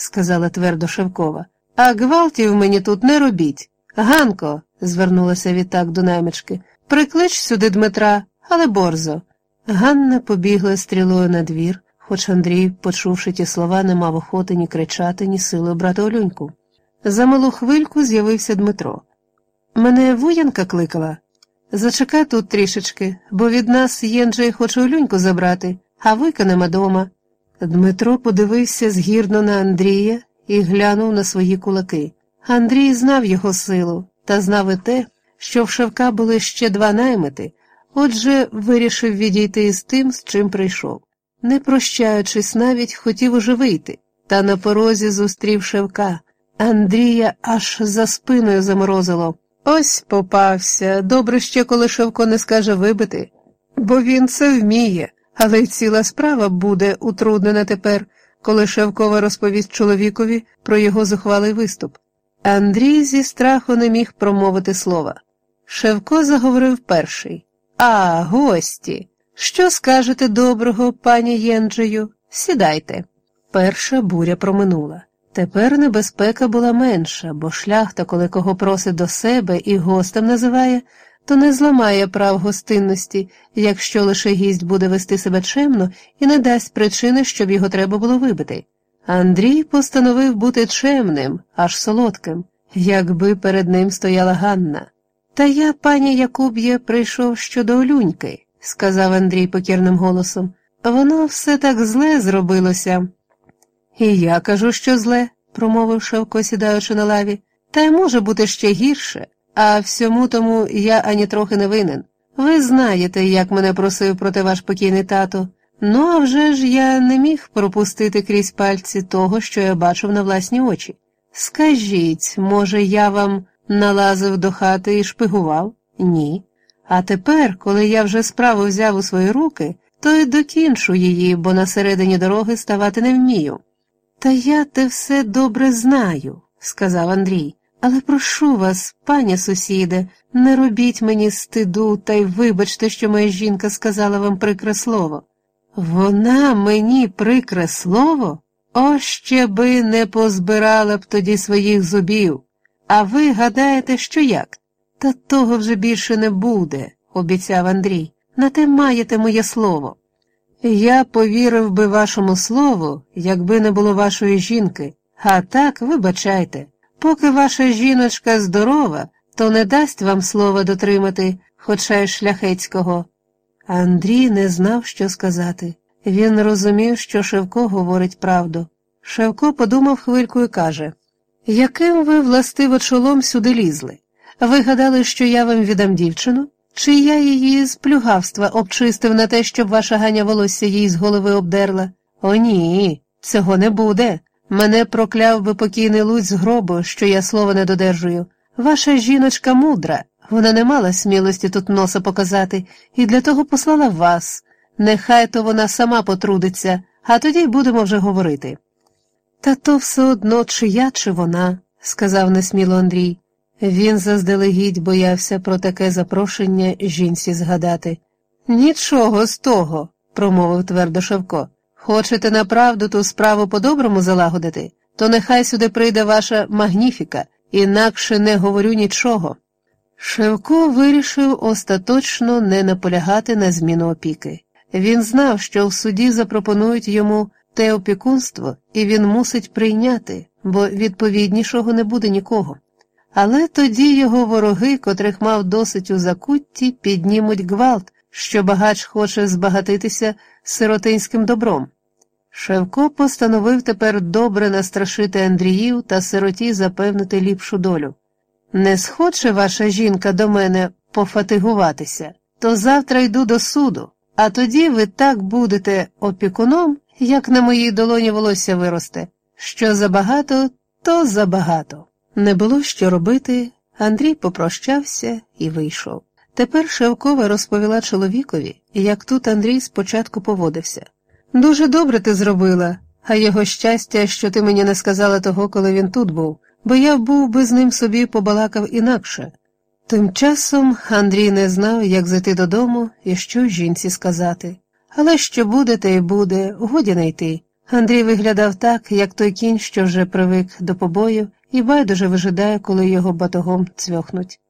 сказала твердо Шевкова, а гвалтів мені тут не робіть. Ганко, звернулася відтак до наймички, приклич сюди Дмитра, але борзо. Ганна побігла стрілою на двір, хоч Андрій, почувши ті слова, не мав охоти ні кричати, ні сили брати Олюньку. За малу хвильку з'явився Дмитро. Мене вуянка кликала. Зачекай тут трішечки, бо від нас Єнджей хоче Олюньку забрати, а вуйка нема дома. Дмитро подивився згірно на Андрія і глянув на свої кулаки. Андрій знав його силу та знав і те, що в Шевка були ще два наймити, отже, вирішив відійти з тим, з чим прийшов. Не прощаючись, навіть хотів уже вийти, та на порозі зустрів Шевка. Андрія аж за спиною заморозило. Ось попався, добре ще, коли Шевко не скаже вибити, бо він це вміє, але й ціла справа буде утруднена тепер, коли Шевкова розповість чоловікові про його зухвалий виступ. Андрій зі страху не міг промовити слова. Шевко заговорив перший. А, гості, що скажете доброго, пані Єнджею? Сідайте. Перша буря проминула. Тепер небезпека була менша, бо шляхта, коли кого просить до себе і гостем називає, то не зламає прав гостинності, якщо лише гість буде вести себе чемно і не дасть причини, щоб його треба було вибити. Андрій постановив бути чемним, аж солодким, якби перед ним стояла Ганна. Та я, пані Якуб'є, прийшов щодо Олюньки, сказав Андрій покірним голосом. Воно все так зле зробилося. І я кажу, що зле, промовив Шевко, сідаючи на лаві, та й може бути ще гірше, а всьому тому я ані трохи не винен. Ви знаєте, як мене просив проти ваш покійний тато. Ну, а вже ж я не міг пропустити крізь пальці того, що я бачив на власні очі. Скажіть, може, я вам налазив до хати і шпигував? Ні. А тепер, коли я вже справу взяв у свої руки, то й докінчу її, бо на середині дороги ставати не вмію. Та я те все добре знаю, сказав Андрій, але прошу вас, пані сусіде, не робіть мені стиду та й вибачте, що моя жінка сказала вам прикре слово. Вона мені прикре слово? О, ще би не позбирала б тоді своїх зубів. А ви гадаєте, що як? Та того вже більше не буде, обіцяв Андрій. На те маєте моє слово. Я повірив би вашому слову, якби не було вашої жінки, а так, вибачайте, поки ваша жіночка здорова, то не дасть вам слова дотримати, хоча й шляхецького. Андрій не знав, що сказати. Він розумів, що Шевко говорить правду. Шевко подумав хвильку і каже Яким ви властиво чолом сюди лізли? Ви гадали, що я вам віддам дівчину? Чи я її з плюгавства обчистив на те, щоб ваша ганя волосся їй з голови обдерла? О, ні, цього не буде. Мене прокляв би покійний луць з гробу, що я слова не додержую. Ваша жіночка мудра, вона не мала смілості тут носа показати, і для того послала вас. Нехай то вона сама потрудиться, а тоді будемо вже говорити. Та то все одно, чи я, чи вона, сказав несміло Андрій. Він заздалегідь боявся про таке запрошення жінці згадати. Нічого з того, промовив твердо Шевко. Хочете направду ту справу по-доброму залагодити, то нехай сюди прийде ваша магніфіка, інакше не говорю нічого. Шевко вирішив остаточно не наполягати на зміну опіки. Він знав, що в суді запропонують йому те опікунство, і він мусить прийняти, бо відповіднішого не буде нікого. Але тоді його вороги, котрих мав досить у закутті, піднімуть гвалт, що багач хоче збагатитися сиротинським добром. Шевко постановив тепер добре настрашити Андріїв та сироті запевнити ліпшу долю. Не схоче ваша жінка до мене пофатигуватися, то завтра йду до суду, а тоді ви так будете опікуном, як на моїй долоні волосся виросте. Що забагато, то забагато. Не було що робити, Андрій попрощався і вийшов. Тепер Шевкова розповіла чоловікові, як тут Андрій спочатку поводився. Дуже добре ти зробила, а його щастя, що ти мені не сказала того, коли він тут був, бо я був би з ним собі побалакав інакше. Тим часом Андрій не знав, як зайти додому і що жінці сказати. Але що буде, те й буде, годі не йти. Андрій виглядав так, як той кінь, що вже привик до побою, і байдуже вижидає, коли його батогом цвьохнуть.